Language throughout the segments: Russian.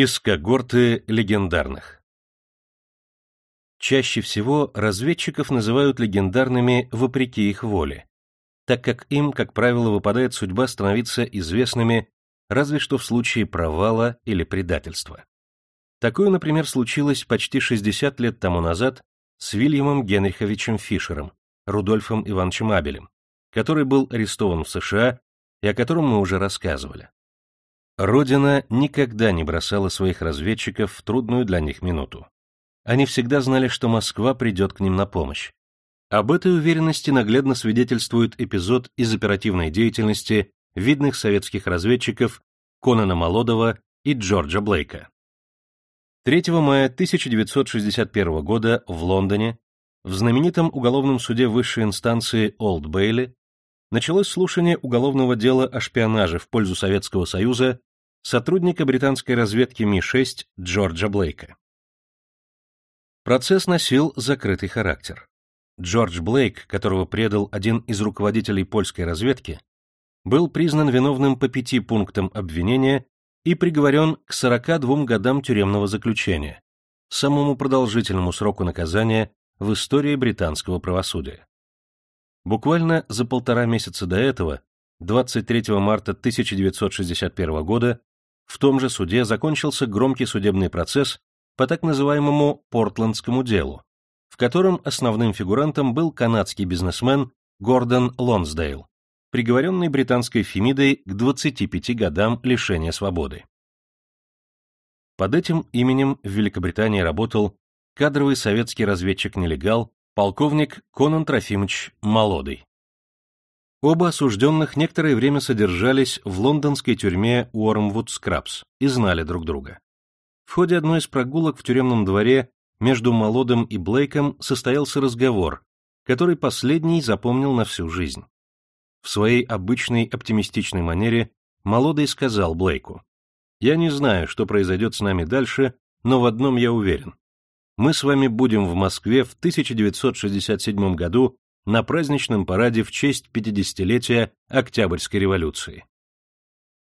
Из когорты легендарных. Чаще всего разведчиков называют легендарными вопреки их воле, так как им, как правило, выпадает судьба становиться известными разве что в случае провала или предательства. Такое, например, случилось почти 60 лет тому назад с Вильямом Генриховичем Фишером, Рудольфом Ивановичем Абелем, который был арестован в США и о котором мы уже рассказывали. Родина никогда не бросала своих разведчиков в трудную для них минуту. Они всегда знали, что Москва придет к ним на помощь. Об этой уверенности наглядно свидетельствует эпизод из оперативной деятельности видных советских разведчиков Конана Молодова и Джорджа Блейка. 3 мая 1961 года в Лондоне в знаменитом уголовном суде высшей инстанции Олд Бейли началось слушание уголовного дела о шпионаже в пользу Советского Союза сотрудника британской разведки Ми-6 Джорджа Блейка. Процесс носил закрытый характер. Джордж Блейк, которого предал один из руководителей польской разведки, был признан виновным по пяти пунктам обвинения и приговорен к 42 годам тюремного заключения, самому продолжительному сроку наказания в истории британского правосудия. Буквально за полтора месяца до этого, 23 марта 1961 года, в том же суде закончился громкий судебный процесс по так называемому Портландскому делу, в котором основным фигурантом был канадский бизнесмен Гордон Лонсдейл, приговоренный британской Фемидой к 25 годам лишения свободы. Под этим именем в Великобритании работал кадровый советский разведчик-нелегал полковник Конан Трофимович Молодый. Оба осужденных некоторое время содержались в лондонской тюрьме Уормвуд Скрабс и знали друг друга. В ходе одной из прогулок в тюремном дворе между Молодым и Блейком состоялся разговор, который последний запомнил на всю жизнь. В своей обычной оптимистичной манере Молодый сказал Блейку, «Я не знаю, что произойдет с нами дальше, но в одном я уверен. Мы с вами будем в Москве в 1967 году на праздничном параде в честь 50-летия Октябрьской революции.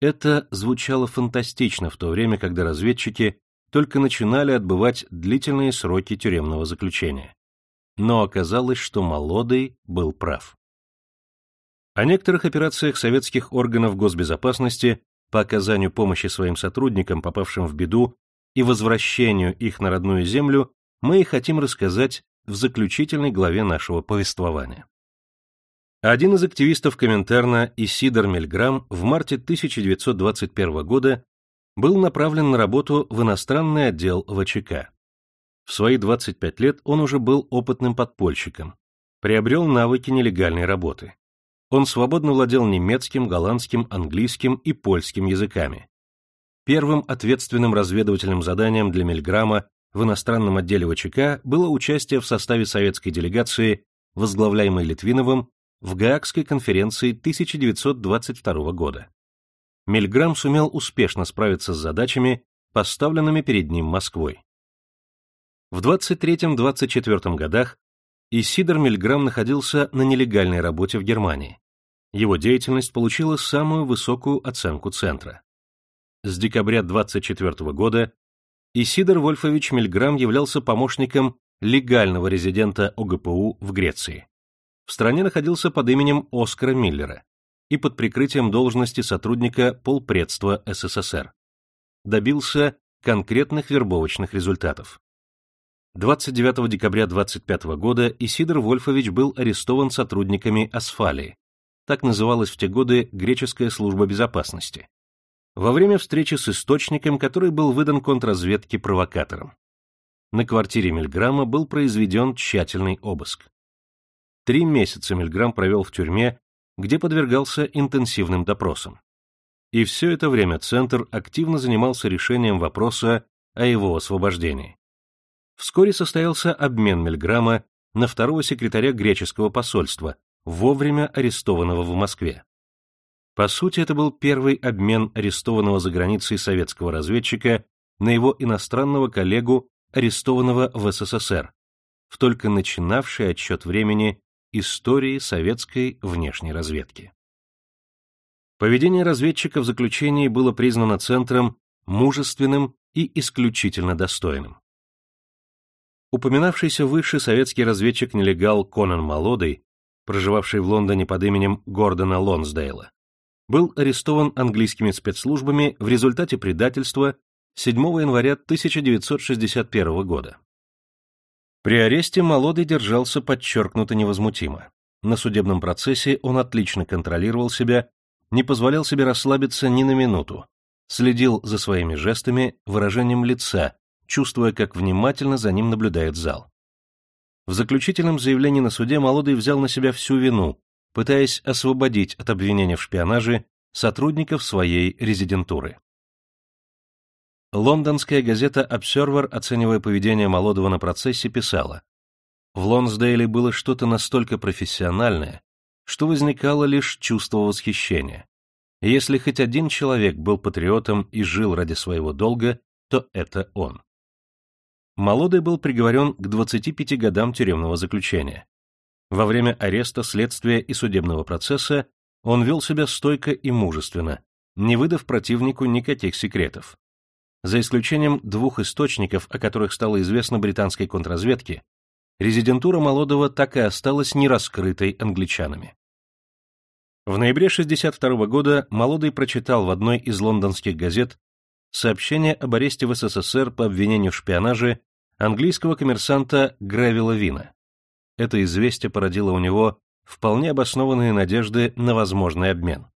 Это звучало фантастично в то время, когда разведчики только начинали отбывать длительные сроки тюремного заключения. Но оказалось, что Молодый был прав. О некоторых операциях советских органов госбезопасности по оказанию помощи своим сотрудникам, попавшим в беду, и возвращению их на родную землю мы и хотим рассказать в заключительной главе нашего повествования. Один из активистов Коминтерна, Исидор Мельграм, в марте 1921 года был направлен на работу в иностранный отдел ВЧК. В свои 25 лет он уже был опытным подпольщиком, приобрел навыки нелегальной работы. Он свободно владел немецким, голландским, английским и польским языками. Первым ответственным разведывательным заданием для Мельграма в иностранном отделе ВЧК было участие в составе советской делегации, возглавляемой Литвиновым, в Гаагской конференции 1922 года. Мильграм сумел успешно справиться с задачами, поставленными перед ним Москвой. В 23-24 годах Исидор Мильграм находился на нелегальной работе в Германии. Его деятельность получила самую высокую оценку Центра. С декабря 24 года Исидор Вольфович Мильграм являлся помощником легального резидента ОГПУ в Греции. В стране находился под именем Оскара Миллера и под прикрытием должности сотрудника полпредства СССР. Добился конкретных вербовочных результатов. 29 декабря 25 года Исидор Вольфович был арестован сотрудниками Асфалии, так называлась в те годы греческая служба безопасности, во время встречи с источником, который был выдан контрразведке провокатором. На квартире Мильграма был произведен тщательный обыск. Три месяца Мильграм провел в тюрьме, где подвергался интенсивным допросам. И все это время Центр активно занимался решением вопроса о его освобождении. Вскоре состоялся обмен Мильграма на второго секретаря греческого посольства, вовремя арестованного в Москве. По сути, это был первый обмен арестованного за границей советского разведчика на его иностранного коллегу, арестованного в СССР, в только начинавший отсчет времени истории советской внешней разведки. Поведение разведчика в заключении было признано Центром мужественным и исключительно достойным. Упоминавшийся выше советский разведчик-нелегал Конан Молодый, проживавший в Лондоне под именем Гордона Лонсдейла, был арестован английскими спецслужбами в результате предательства 7 января 1961 года. При аресте Молодый держался подчеркнуто невозмутимо. На судебном процессе он отлично контролировал себя, не позволял себе расслабиться ни на минуту, следил за своими жестами, выражением лица, чувствуя, как внимательно за ним наблюдает зал. В заключительном заявлении на суде Молодый взял на себя всю вину, пытаясь освободить от обвинения в шпионаже сотрудников своей резидентуры. Лондонская газета Observer, оценивая поведение Молодого на процессе, писала, «В Лонсдейле было что-то настолько профессиональное, что возникало лишь чувство восхищения. Если хоть один человек был патриотом и жил ради своего долга, то это он. Молодой был приговорен к 25 годам тюремного заключения. Во время ареста, следствия и судебного процесса он вел себя стойко и мужественно, не выдав противнику никаких секретов. За исключением двух источников, о которых стало известно британской контрразведке, резидентура Молодого так и осталась нераскрытой англичанами. В ноябре 1962 года Молодый прочитал в одной из лондонских газет сообщение об аресте в СССР по обвинению в шпионаже английского коммерсанта Гревила Вина. Это известие породило у него вполне обоснованные надежды на возможный обмен.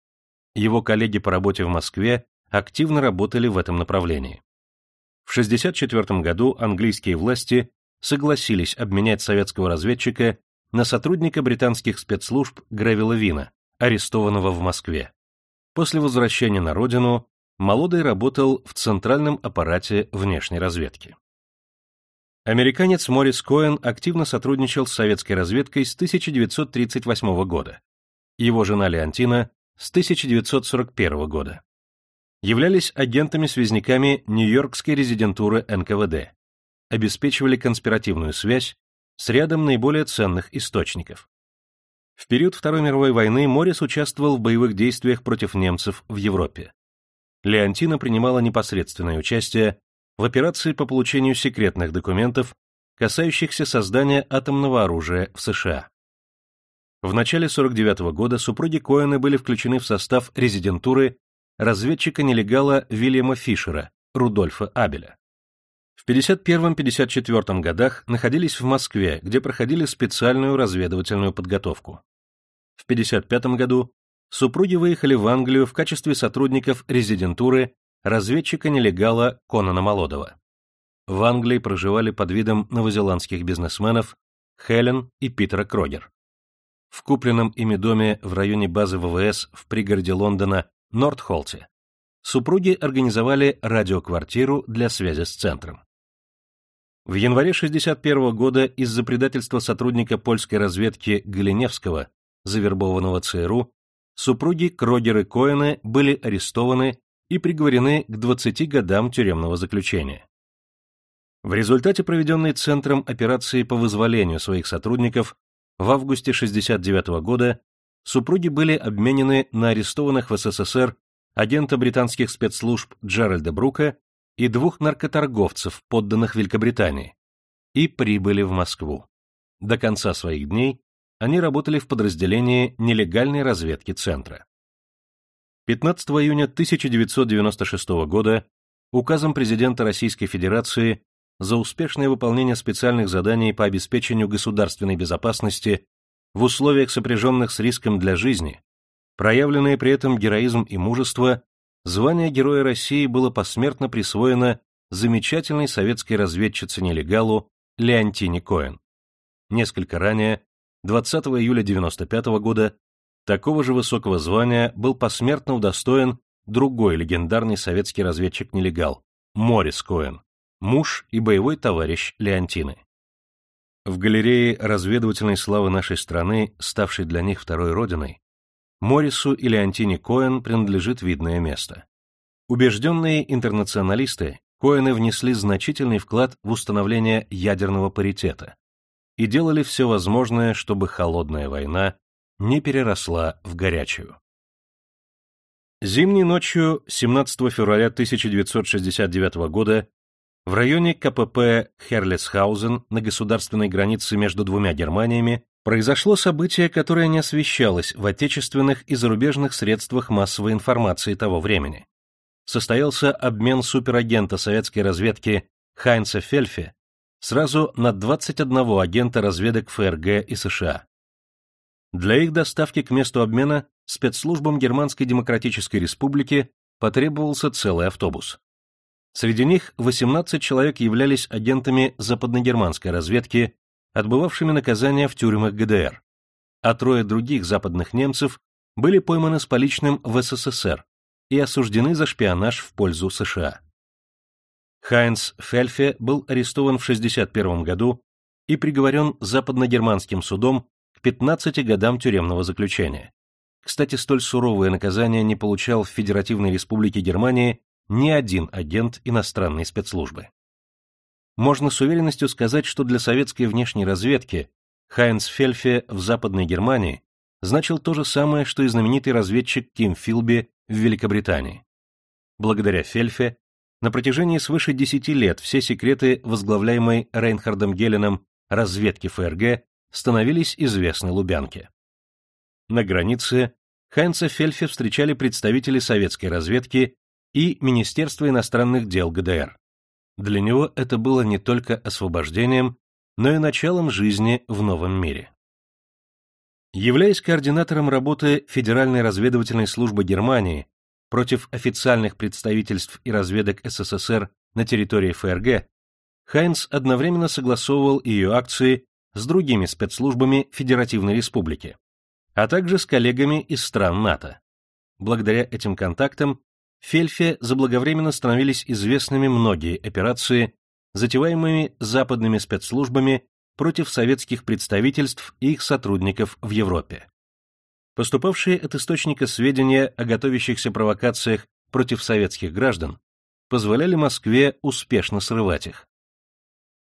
Его коллеги по работе в Москве активно работали в этом направлении. В 1964 году английские власти согласились обменять советского разведчика на сотрудника британских спецслужб Гревила Вина, арестованного в Москве. После возвращения на родину Молодой работал в центральном аппарате внешней разведки. Американец Морис Коэн активно сотрудничал с советской разведкой с 1938 года. Его жена Леонтина с 1941 года. Являлись агентами-связниками Нью-Йоркской резидентуры НКВД. Обеспечивали конспиративную связь с рядом наиболее ценных источников. В период Второй мировой войны Морис участвовал в боевых действиях против немцев в Европе. Леонтина принимала непосредственное участие в операции по получению секретных документов, касающихся создания атомного оружия в США. В начале 49 -го года супруги Коэна были включены в состав резидентуры разведчика-нелегала Вильяма Фишера, Рудольфа Абеля. В 51-54 годах находились в Москве, где проходили специальную разведывательную подготовку. В 55 году супруги выехали в Англию в качестве сотрудников резидентуры разведчика-нелегала Конана Молодого. В Англии проживали под видом новозеландских бизнесменов Хелен и Питера Крогер. В купленном ими доме в районе базы ВВС в пригороде Лондона Нортхолте супруги организовали радиоквартиру для связи с центром. В январе 1961 года из-за предательства сотрудника польской разведки Галиневского, завербованного ЦРУ, супруги Крогер и Коэны были арестованы и приговорены к 20 годам тюремного заключения. В результате проведенной Центром операции по вызволению своих сотрудников в августе 1969 года супруги были обменены на арестованных в СССР агента британских спецслужб Джеральда Брука и двух наркоторговцев, подданных Великобритании, и прибыли в Москву. До конца своих дней они работали в подразделении нелегальной разведки Центра. 15 июня 1996 года указом президента Российской Федерации за успешное выполнение специальных заданий по обеспечению государственной безопасности в условиях, сопряженных с риском для жизни, проявленные при этом героизм и мужество, звание Героя России было посмертно присвоено замечательной советской разведчице-нелегалу Леонтине Коэн. Несколько ранее, 20 июля 1995 года, Такого же высокого звания был посмертно удостоен другой легендарный советский разведчик-нелегал Морис Коэн, муж и боевой товарищ Леонтины. В галерее разведывательной славы нашей страны, ставшей для них второй родиной, Морису и Леонтине Коэн принадлежит видное место. Убежденные интернационалисты, Коэны внесли значительный вклад в установление ядерного паритета и делали все возможное, чтобы холодная война не переросла в горячую. Зимней ночью 17 февраля 1969 года в районе КПП Херлесхаузен на государственной границе между двумя Германиями произошло событие, которое не освещалось в отечественных и зарубежных средствах массовой информации того времени. Состоялся обмен суперагента советской разведки Хайнца Фельфе сразу на 21 агента разведок ФРГ и США. Для их доставки к месту обмена спецслужбам Германской Демократической Республики потребовался целый автобус. Среди них 18 человек являлись агентами западногерманской разведки, отбывавшими наказание в тюрьмах ГДР, а трое других западных немцев были пойманы с поличным в СССР и осуждены за шпионаж в пользу США. Хайнц Фельфе был арестован в 1961 году и приговорен западногерманским судом к 15 годам тюремного заключения. Кстати, столь суровое наказание не получал в Федеративной Республике Германии ни один агент иностранной спецслужбы. Можно с уверенностью сказать, что для советской внешней разведки Хайнц Фельфе в Западной Германии значил то же самое, что и знаменитый разведчик Ким Филби в Великобритании. Благодаря Фельфе на протяжении свыше десяти лет все секреты, возглавляемой Рейнхардом Гелленом разведки ФРГ, становились известны Лубянке. На границе Хайнца Фельфе встречали представители советской разведки и Министерства иностранных дел ГДР. Для него это было не только освобождением, но и началом жизни в новом мире. Являясь координатором работы Федеральной разведывательной службы Германии против официальных представительств и разведок СССР на территории ФРГ, Хайнц одновременно согласовывал ее акции с другими спецслужбами Федеративной Республики, а также с коллегами из стран НАТО. Благодаря этим контактам Фельфе заблаговременно становились известными многие операции, затеваемыми западными спецслужбами против советских представительств и их сотрудников в Европе. Поступавшие от источника сведения о готовящихся провокациях против советских граждан позволяли Москве успешно срывать их.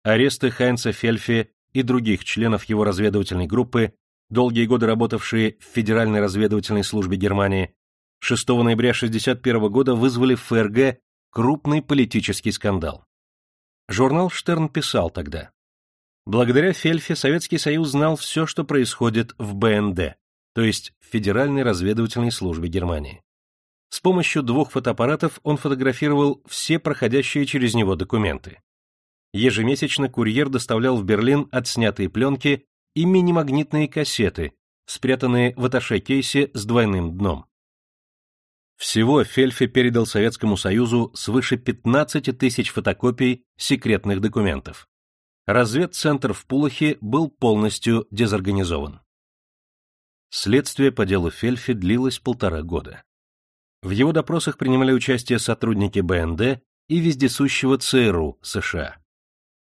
Аресты Хайнца Фельфи и других членов его разведывательной группы, долгие годы работавшие в Федеральной разведывательной службе Германии, 6 ноября 1961 года вызвали в ФРГ крупный политический скандал. Журнал «Штерн» писал тогда. Благодаря Фельфе Советский Союз знал все, что происходит в БНД, то есть в Федеральной разведывательной службе Германии. С помощью двух фотоаппаратов он фотографировал все проходящие через него документы. Ежемесячно курьер доставлял в Берлин отснятые пленки и мини-магнитные кассеты, спрятанные в аташе-кейсе с двойным дном. Всего Фельфе передал Советскому Союзу свыше 15 тысяч фотокопий секретных документов. Разведцентр в Пулахе был полностью дезорганизован. Следствие по делу Фельфи длилось полтора года. В его допросах принимали участие сотрудники БНД и вездесущего ЦРУ США.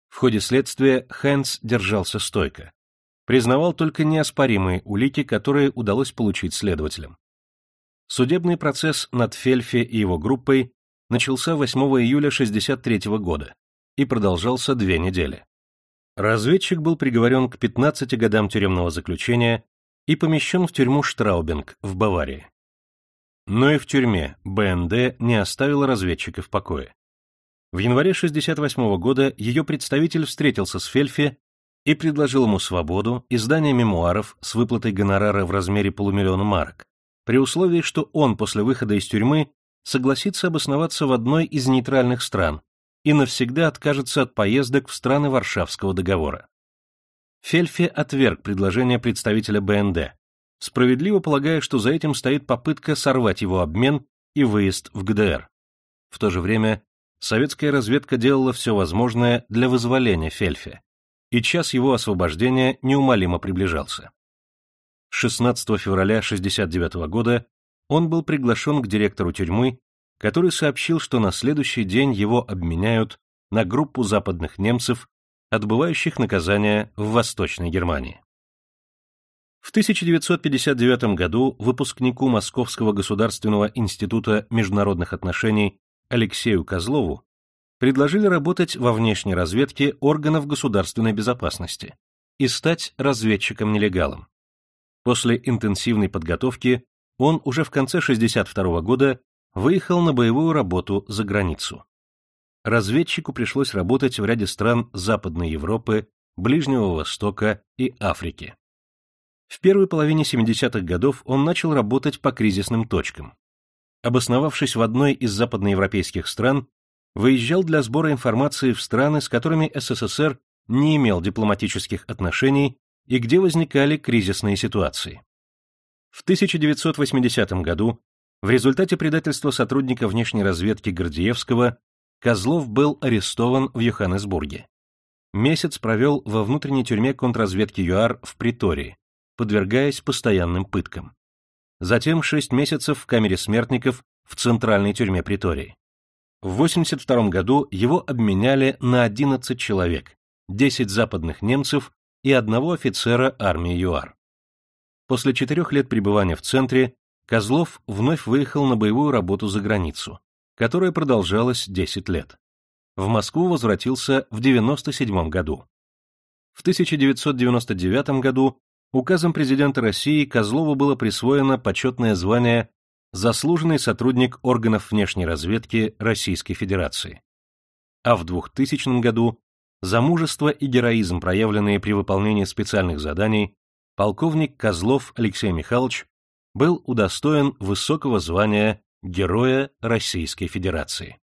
В ходе следствия Хэнс держался стойко. Признавал только неоспоримые улики, которые удалось получить следователям. Судебный процесс над Фельфи и его группой начался 8 июля 1963 года и продолжался две недели. Разведчик был приговорен к 15 годам тюремного заключения и помещен в тюрьму Штраубинг в Баварии. Но и в тюрьме БНД не оставила разведчика в покое. В январе 1968 года ее представитель встретился с Фельфи и предложил ему свободу, издание мемуаров с выплатой гонорара в размере полумиллиона марок, при условии, что он после выхода из тюрьмы согласится обосноваться в одной из нейтральных стран и навсегда откажется от поездок в страны Варшавского договора. Фельфи отверг предложение представителя БНД, справедливо полагая, что за этим стоит попытка сорвать его обмен и выезд в ГДР. В то же время советская разведка делала все возможное для вызволения Фельфи, и час его освобождения неумолимо приближался. 16 февраля 1969 года он был приглашен к директору тюрьмы, который сообщил, что на следующий день его обменяют на группу западных немцев, отбывающих наказание в Восточной Германии. В 1959 году выпускнику Московского государственного института международных отношений Алексею Козлову предложили работать во внешней разведке органов государственной безопасности и стать разведчиком-нелегалом. После интенсивной подготовки он уже в конце 62 года выехал на боевую работу за границу. Разведчику пришлось работать в ряде стран Западной Европы, Ближнего Востока и Африки. В первой половине 70-х годов он начал работать по кризисным точкам. Обосновавшись в одной из западноевропейских стран, выезжал для сбора информации в страны, с которыми СССР не имел дипломатических отношений и где возникали кризисные ситуации. В 1980 году в результате предательства сотрудника внешней разведки Гордеевского Козлов был арестован в Йоханнесбурге. Месяц провел во внутренней тюрьме контрразведки ЮАР в Притории, подвергаясь постоянным пыткам. Затем шесть месяцев в камере смертников в центральной тюрьме Притории. В 1982 году его обменяли на 11 человек, 10 западных немцев и одного офицера армии ЮАР. После четырех лет пребывания в центре Козлов вновь выехал на боевую работу за границу, которая продолжалась 10 лет. В Москву возвратился в 1997 году. В 1999 году указом президента России Козлову было присвоено почетное звание «Заслуженный сотрудник органов внешней разведки Российской Федерации». А в 2000 году за мужество и героизм, проявленные при выполнении специальных заданий, полковник Козлов Алексей Михайлович был удостоен высокого звания Героя Российской Федерации.